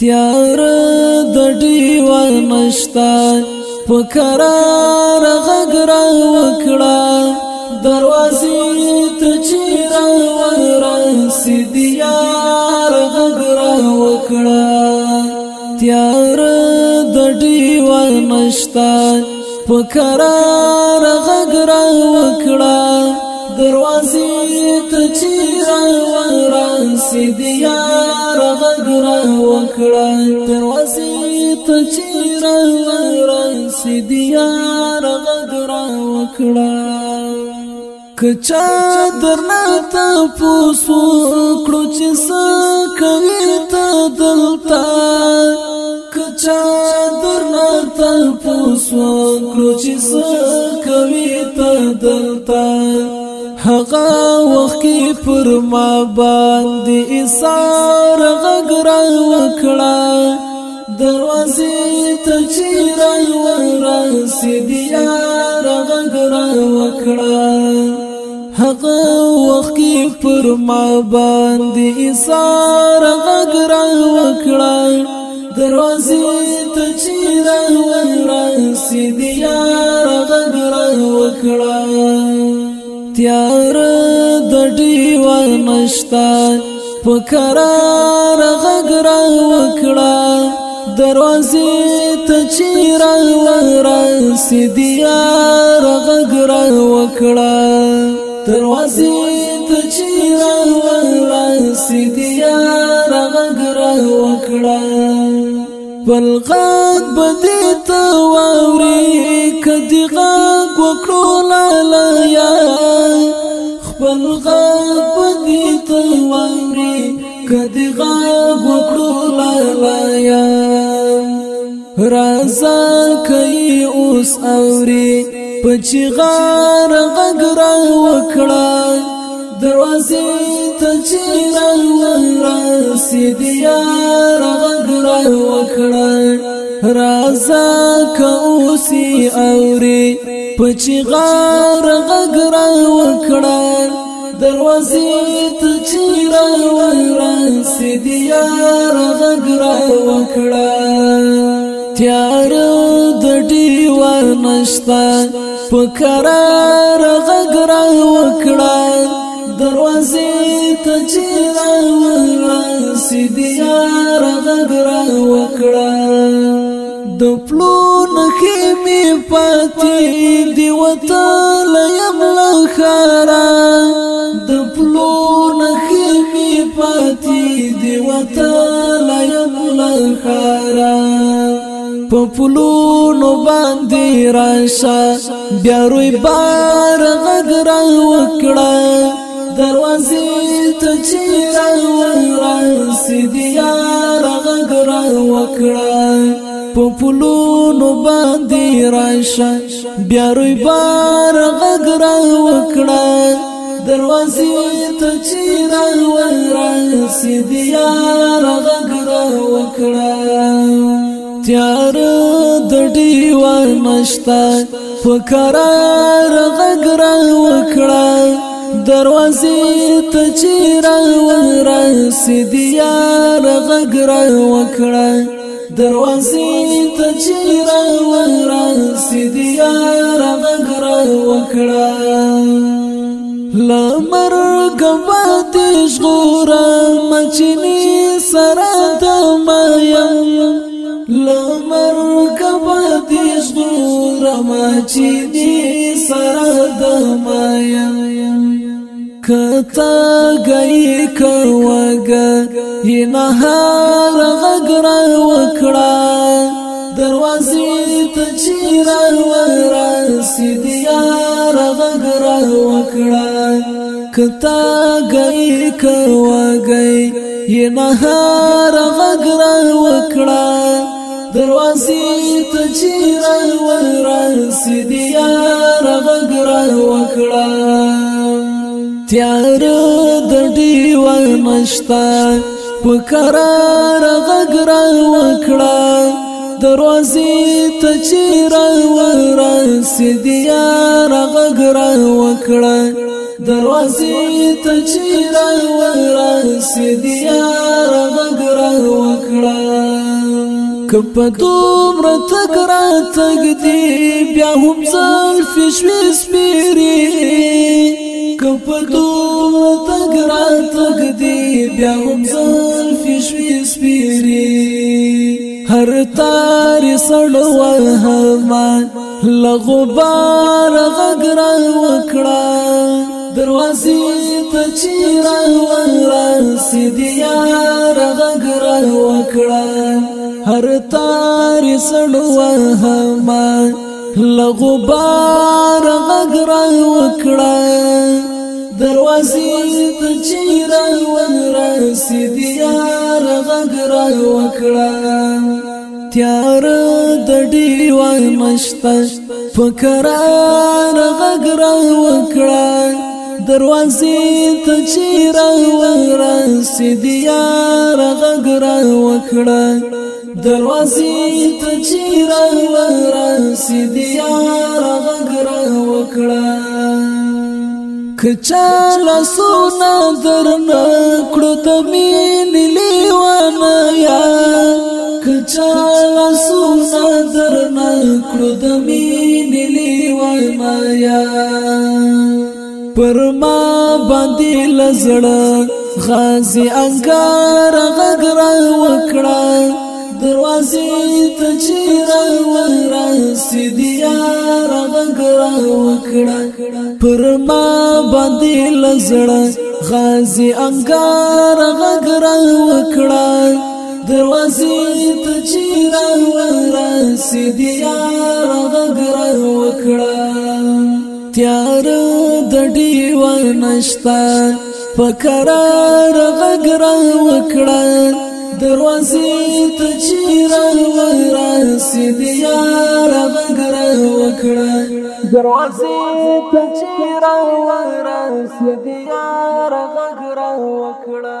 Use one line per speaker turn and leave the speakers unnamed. تیار د ډیوال مشتا په قرار غغرا وکړه دروازې ته چیرې وران سیدیار غغرا وکړه تیار د ډیوال مشتا په قرار غغرا وکړه دروازې ته چیرې وران سیدیار را وکړه تر وسیت چې را ورسې دیار غد را وکړه کچا درنا ته پوسو کړو چې سکه ته دلتا کچا درنا ته پوسو کړو چې سکه ته دلتا هغه وخت کې پر ما باندې اسار غغرا وکړه دروازې ته چیر ورسید یار غغرا وکړه هغه وخت کې پر ما باندې اسار غغرا وکړه دروازې ته چیر ورسید یار غغرا وکړه تیار د ډیوال نشتا په قرار غغرا وکړه دروازې ته چیرې وران سیدیار غغرا وکړه دروازې ته چیرې وران سیدیار غغرا وکړه بلغات بدې ته واوري کدی غا کړو لالیا خپل غاب دې تل وامري کدي غاب کړو لالیا رازا کوي اوس اوري پچی غار غغرا وکړه دروازې ته چې رنګ راسي دي یار غغرا رازا کوسی اوري پچی غار غغرا وکړه دروازې ته چیرې وران سیدیار غغرا وکړه تیار د ډیوار نشتا پکرار غغرا وکړه دروازې ته چیرې وران سیدیار غغرا وکړه د پلو نخې مې پاتې دی وته لیم لخرا د پلو نخې مې پاتې دی وته لیم لخرا په پلو نو باندې راشه بیا روي بار غدر وکړه دروازې ته چې را ورسې دی یار غدر وکړه په پلونو باندې راشه بیا روی بار غغرا وکړه دروازې ته چې را ور سید یار غغرا وکړه تیار د دیوال مشتا فقرار غغرا وکړه دروازې ته چې را ور سید یار غغرا وکړه دروازې ته چیرې ورسې دیار غږ را وکړه لمر غبات شغورا مچني سره دم يم لمر غبات شغورا مچني سره دم کتا گئی کروگا یہ نهار غگر وکڑا دروازی تچیر ورا سیدیار غگر وکڑا کتا گئی کروگا یہ نهار غگر وکڑا دروازی تچیر ورا سیدیار غگر وکڑا تیار د دیو نشتا په قرار غغر وکړه دروازې ته چیر ور سديار غغر وکړه دروازې ته چیر ور سديار غغر وکړه کپ دوم رتک راتک دی بیا هم زلفی شوی سپیری دومره تګ راتګ دی بیا هم زلفې شوې سپیرې هر تارې سړ وهما لغبار غږ را وکړه دروازې ته چې را ورسې د یار غږ را وکړه هر تارې سړ وهما لغبار غږ را وکړه دروازې ته چې راون رسید یار غږ را وکړه تیار د ډیوان مشتش فکرار غږ را وکړه دروازې ته چې راون رسید یار غږ را وکړه دروازې ته چې راون رسید یار غږ کچا لاسونه درن کړو د مين لیوانه یا کچا لاسونه درن کړو د مين لیوانه یا پر ما باندې لزړه غازي انګار غغر وکړه دروازې ته چیرې ورسې دیا جګړه وکړه پر ما باندې لزړه غازی انګار غګره وکړه دروازې ته چیر ورسېد یار غګره وکړه تیار د ډیو نشتا پکرار غګره وکړه دروازې ته چیرې ورسېد یار غږ را وکړه دروازه ته چیرې ورسېدې یار غږ را وکړه